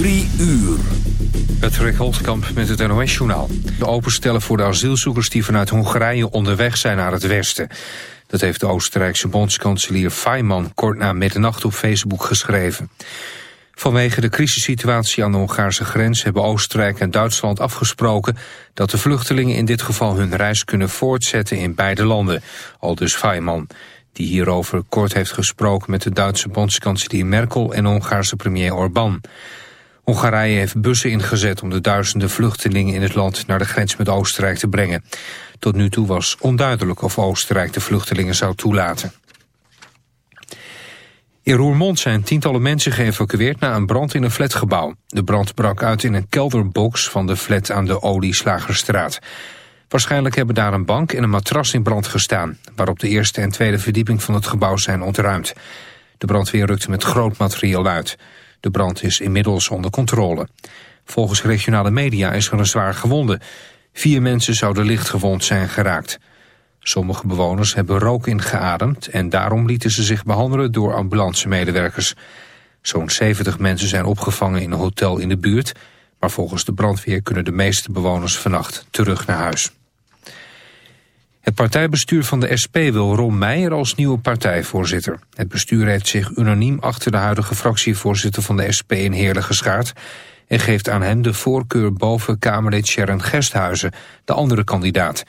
Drie uur. Het Rick Holtkamp met het NOS-journaal. De openstellen voor de asielzoekers die vanuit Hongarije onderweg zijn naar het westen. Dat heeft de Oostenrijkse bondskanselier Fayman kort na middernacht op Facebook geschreven. Vanwege de crisissituatie aan de Hongaarse grens hebben Oostenrijk en Duitsland afgesproken dat de vluchtelingen in dit geval hun reis kunnen voortzetten in beide landen, al dus Fayman die hierover kort heeft gesproken met de Duitse bondskanselier Merkel en Hongaarse premier Orbán. Hongarije heeft bussen ingezet om de duizenden vluchtelingen in het land naar de grens met Oostenrijk te brengen. Tot nu toe was onduidelijk of Oostenrijk de vluchtelingen zou toelaten. In Roermond zijn tientallen mensen geëvacueerd na een brand in een flatgebouw. De brand brak uit in een kelderbox van de flat aan de Olieslagerstraat. Waarschijnlijk hebben daar een bank en een matras in brand gestaan... waarop de eerste en tweede verdieping van het gebouw zijn ontruimd. De brandweer rukte met groot materieel uit. De brand is inmiddels onder controle. Volgens regionale media is er een zwaar gewonde. Vier mensen zouden licht gewond zijn geraakt. Sommige bewoners hebben rook ingeademd... en daarom lieten ze zich behandelen door ambulancemedewerkers. Zo'n 70 mensen zijn opgevangen in een hotel in de buurt... maar volgens de brandweer kunnen de meeste bewoners vannacht terug naar huis. Het partijbestuur van de SP wil Ron Meijer als nieuwe partijvoorzitter. Het bestuur heeft zich unaniem achter de huidige fractievoorzitter van de SP in Heerlen geschaard... en geeft aan hem de voorkeur boven Kamerlid Sharon Gesthuizen, de andere kandidaat.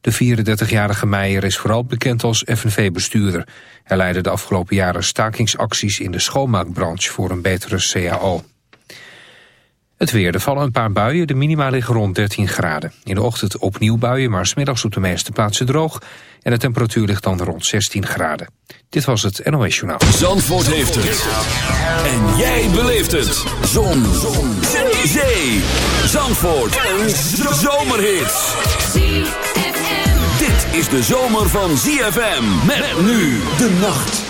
De 34-jarige Meijer is vooral bekend als FNV-bestuurder. Hij leidde de afgelopen jaren stakingsacties in de schoonmaakbranche voor een betere CAO. Het weer, er vallen een paar buien, de minima liggen rond 13 graden. In de ochtend opnieuw buien, maar smiddags op de meeste plaatsen droog. En de temperatuur ligt dan rond 16 graden. Dit was het NOS Journaal. Zandvoort heeft het. En jij beleeft het. Zon. Zon. Zee. Zandvoort. Een zomerhit. Dit is de zomer van ZFM. Met nu de nacht.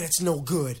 Credit's no good.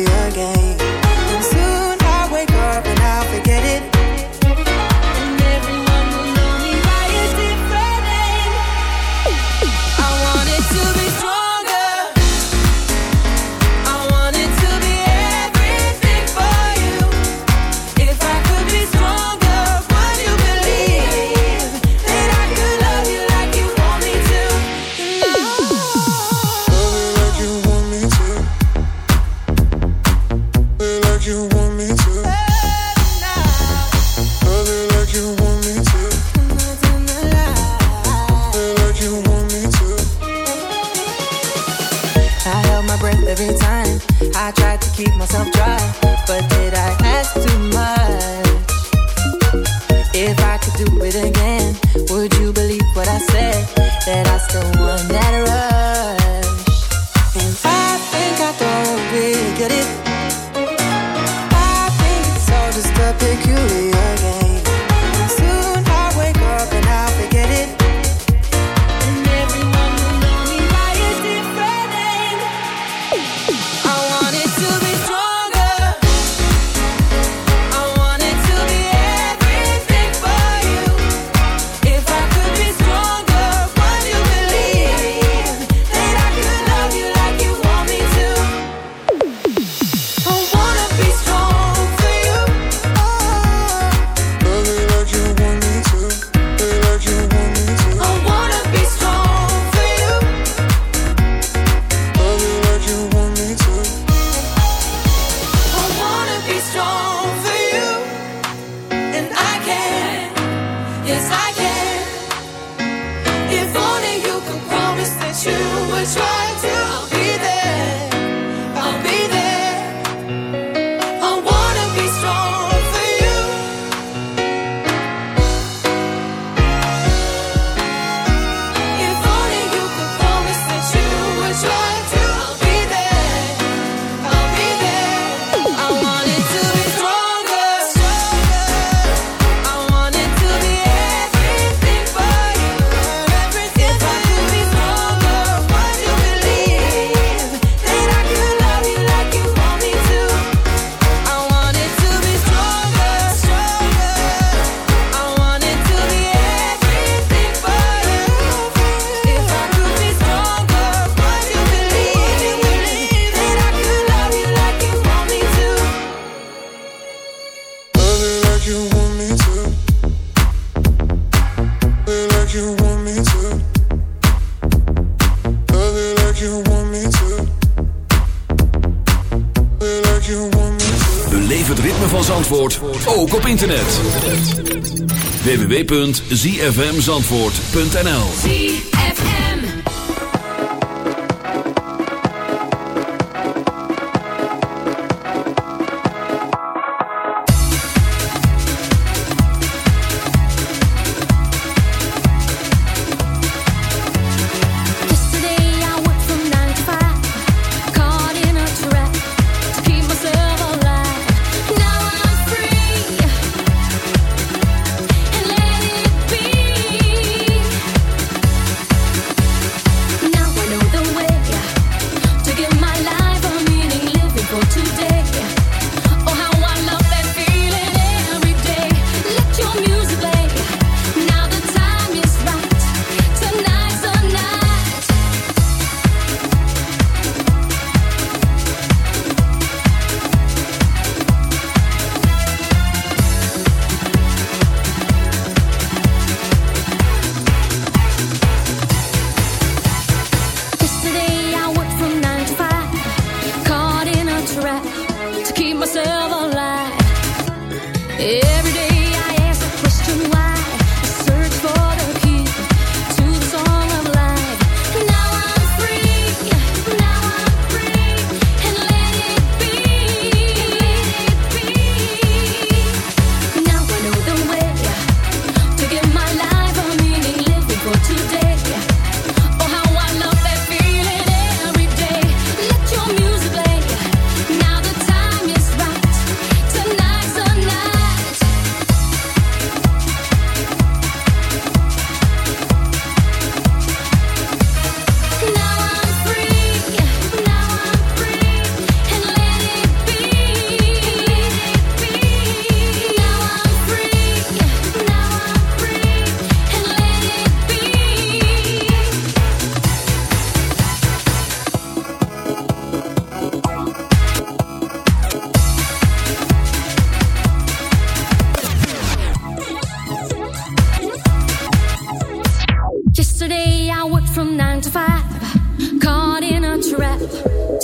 www.zfmzandvoort.nl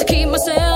Now the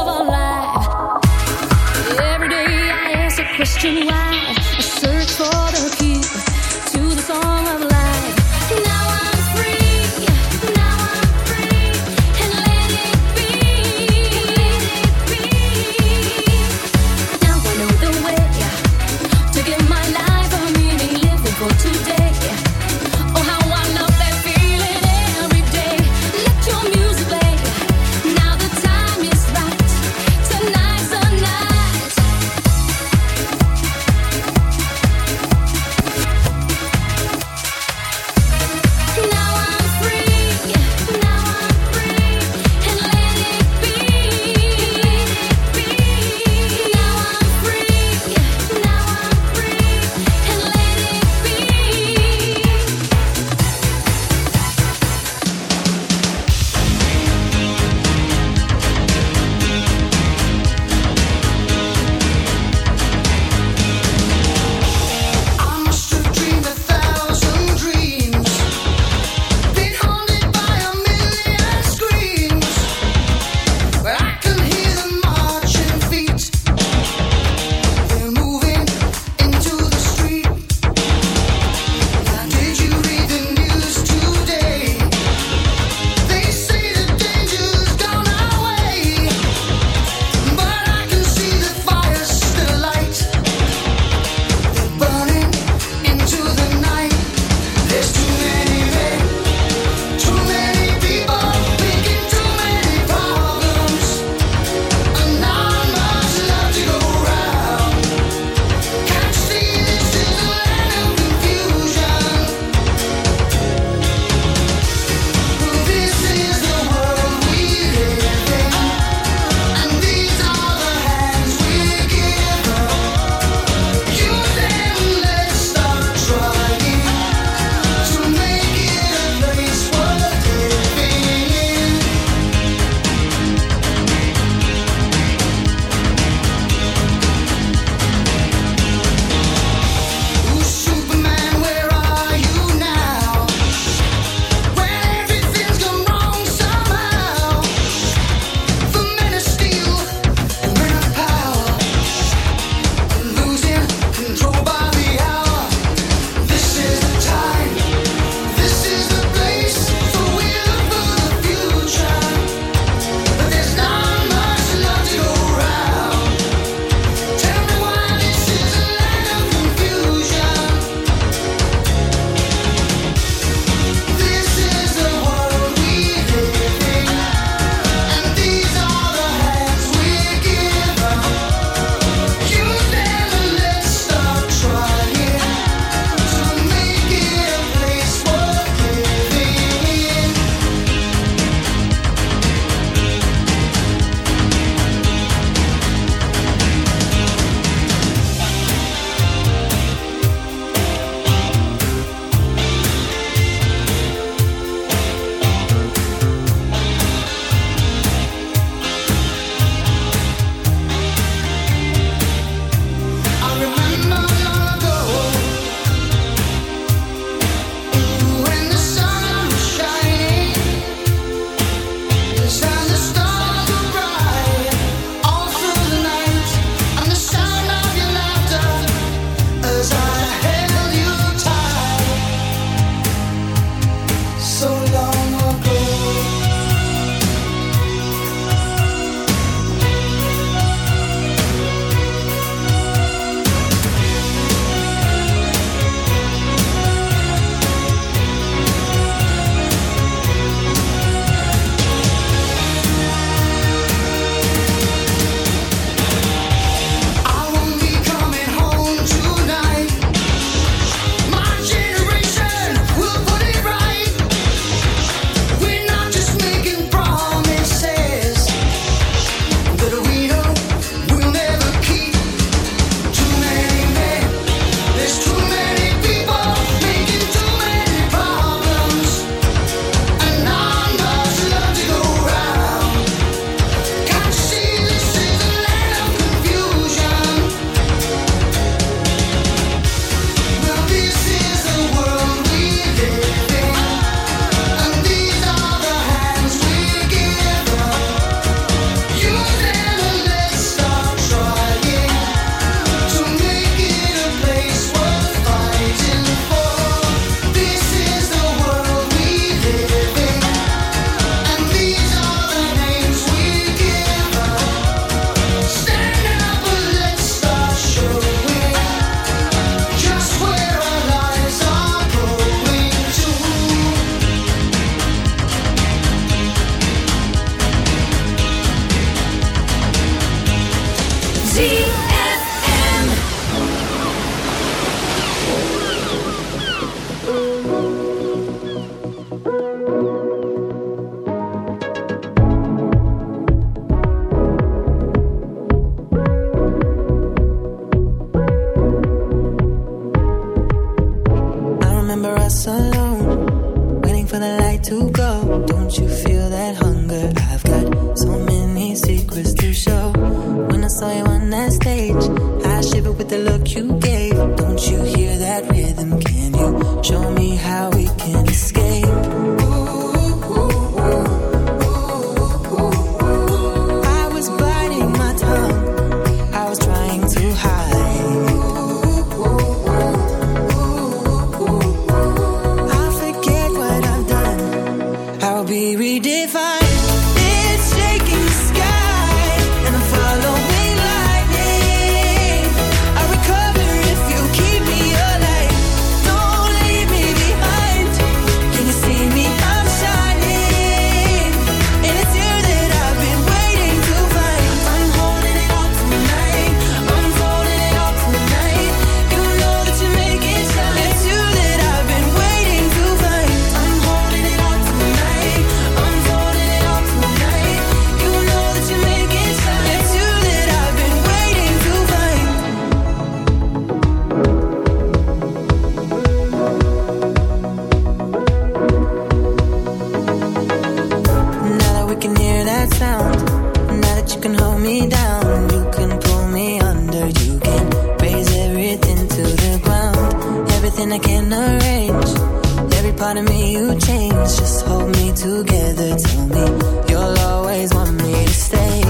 can arrange. Every part of me you change. Just hold me together. Tell me you'll always want me to stay.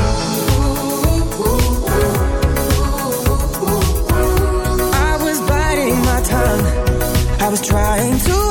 I was biting my tongue. I was trying to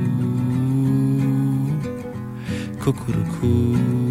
cuckoo.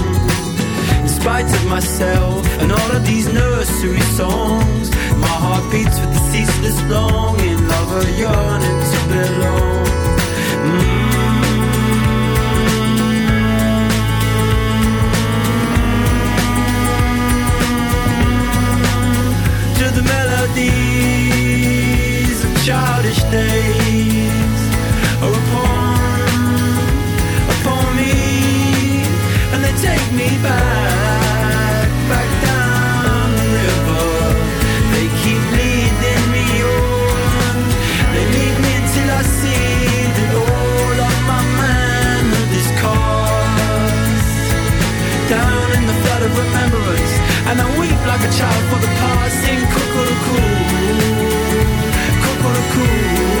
spite of myself and all of these nursery songs. My heart beats with the ceaseless longing a yearning to belong. Mm. To the melodies of childish days are upon, child for the past Sing cuckoo Cuckoo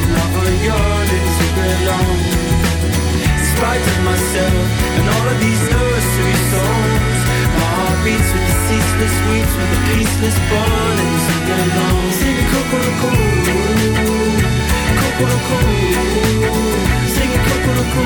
of myself and all of these nursery songs. My heart beats with the ceaseless weeps, with the peaceless burning, singing along, singing Kokoroko, Kokoroko, singing Kokoroko,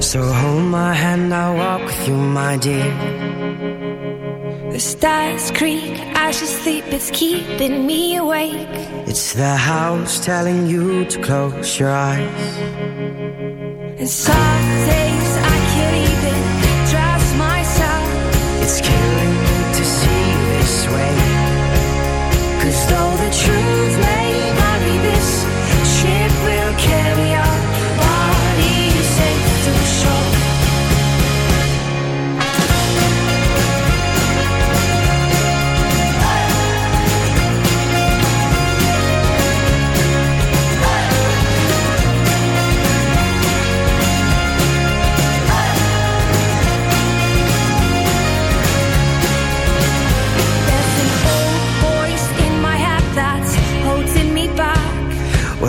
So hold my hand, I'll walk with you, my dear. The stars creak as you sleep, it's keeping me awake. It's the house telling you to close your eyes. And some days I can't even trust myself. It's killing me to see you this way. Cause though the truth may